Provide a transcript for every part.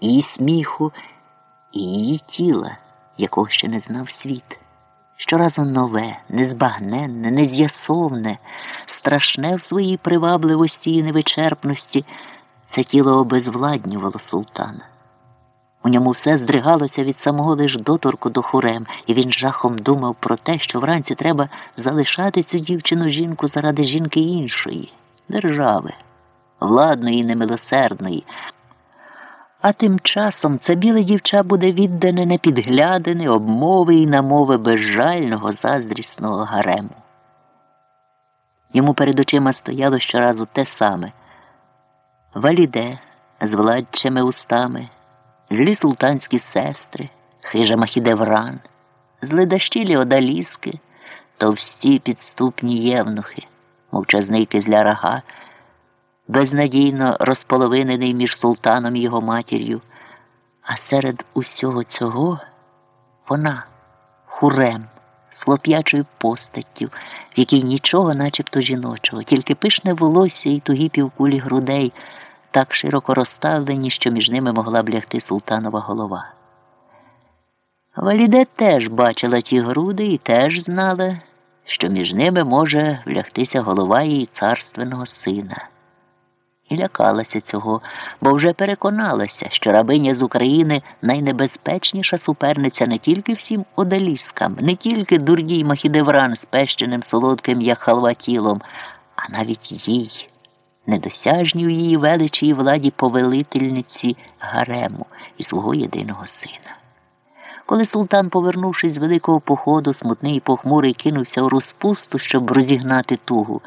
її сміху і її тіла, якого ще не знав світ. Щоразу нове, незбагненне, нез'ясовне, страшне в своїй привабливості і невичерпності, це тіло обезвладнювало султана. У ньому все здригалося від самого лиш доторку до хурем, і він жахом думав про те, що вранці треба залишати цю дівчину жінку заради жінки іншої, держави, владної і немилосердної. А тим часом це біле дівча буде віддане на підглядини, обмови і намови безжального, заздрісного гарему. Йому перед очима стояло щоразу те саме валіде з владчими устами, злі султанські сестри, хижа Махідевран, зледащілі одаліски, товсті підступні євнухи, мовчазний кизля безнадійно розполовинений між султаном і його матір'ю, а серед усього цього вона, хурем, з хлоп'ячою постаттю, в якій нічого, начебто жіночого, тільки пишне волосся і тугі півкулі грудей, так широко розставлені, що між ними могла б лягти султанова голова. Валіде теж бачила ті груди і теж знала, що між ними може влягтися голова її царственного сина і лякалася цього, бо вже переконалася, що рабиня з України найнебезпечніша суперниця не тільки всім одаліскам, не тільки дурній Махідевран з пещеним солодким, як халва тілом, а навіть їй, недосяжній у її величі і владі повелительниці Гарему і свого єдиного сина. Коли султан, повернувшись з великого походу, смутний і похмурий, кинувся у розпусту, щоб розігнати тугу.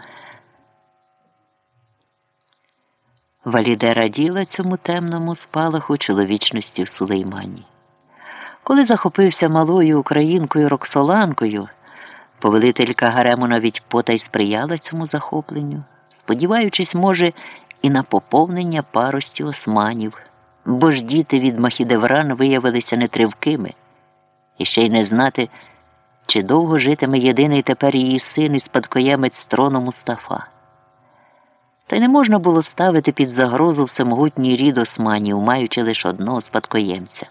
Валіде раділа цьому темному спалаху чоловічності в Сулеймані. Коли захопився малою українкою Роксоланкою, повелителька Гарему навіть потай сприяла цьому захопленню, сподіваючись, може, і на поповнення парості османів, бо ж діти від Махідевран виявилися нетривкими, і ще й не знати, чи довго житиме єдиний тепер її син і спадкоємець трону Мустафа. Та й не можна було ставити під загрозу всемогутній рід османів, маючи лише одного спадкоємця.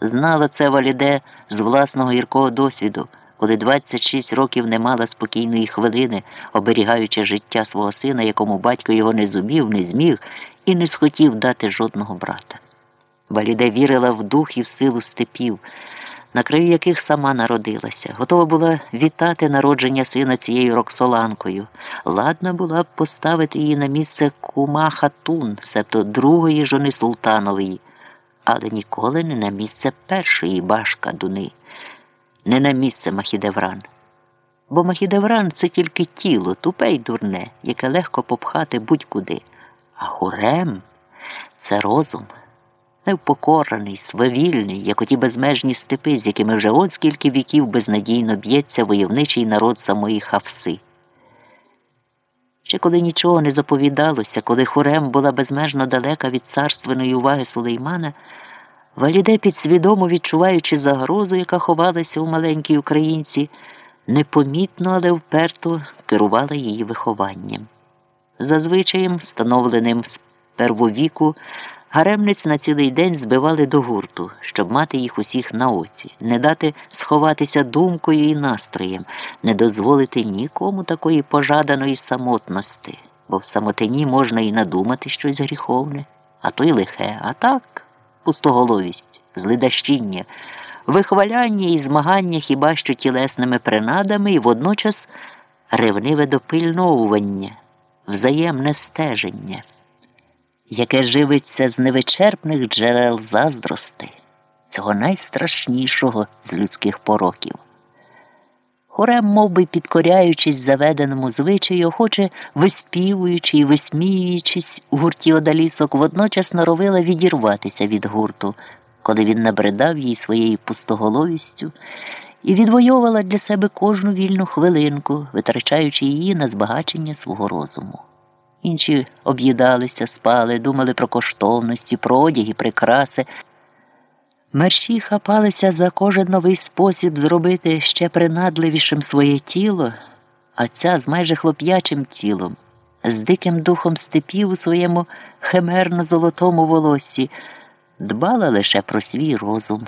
Знала це валіде з власного гіркого досвіду, коли 26 років не мала спокійної хвилини, оберігаючи життя свого сина, якому батько його не зумів, не зміг і не схотів дати жодного брата. Валіде вірила в дух і в силу степів на краю яких сама народилася, готова була вітати народження сина цією роксоланкою, ладна була б поставити її на місце кума хатун, себто другої жони султанової, але ніколи не на місце першої башка дуни, не на місце Махідевран. Бо Махідевран це тільки тіло, тупе й дурне, яке легко попхати будь-куди, а хурем це розум невпокорений, свавільний, як оті безмежні степи, з якими вже от скільки віків безнадійно б'ється войовничий народ самої Хавси. Ще коли нічого не заповідалося, коли хорем була безмежно далека від царственної уваги Сулеймана, Валіде, підсвідомо відчуваючи загрозу, яка ховалася у маленькій українці, непомітно, але вперто керувала її вихованням. Зазвичаєм, встановленим з первовіку, Гаремниць на цілий день збивали до гурту, щоб мати їх усіх на оці, не дати сховатися думкою і настроєм, не дозволити нікому такої пожаданої самотності, бо в самотині можна і надумати щось гріховне, а то й лихе, а так пустоголовість, злидащіння, вихваляння і змагання хіба що тілесними принадами і водночас ревниве допильновування, взаємне стеження яке живиться з невичерпних джерел заздрости, цього найстрашнішого з людських пороків. Хорем, мов би, підкоряючись заведеному звичаю, охоче виспівуючи і висміюючись у гурті одалісок, водночас норовила відірватися від гурту, коли він набридав їй своєю пустоголовістю і відвоювала для себе кожну вільну хвилинку, витрачаючи її на збагачення свого розуму. Інші об'їдалися, спали, думали про коштовності, про одяг і прикраси. Мерщі хапалися за кожен новий спосіб зробити ще принадливішим своє тіло, а ця з майже хлоп'ячим тілом, з диким духом степів у своєму химерно золотому волоссі, дбала лише про свій розум.